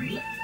Three.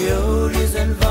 coyotes and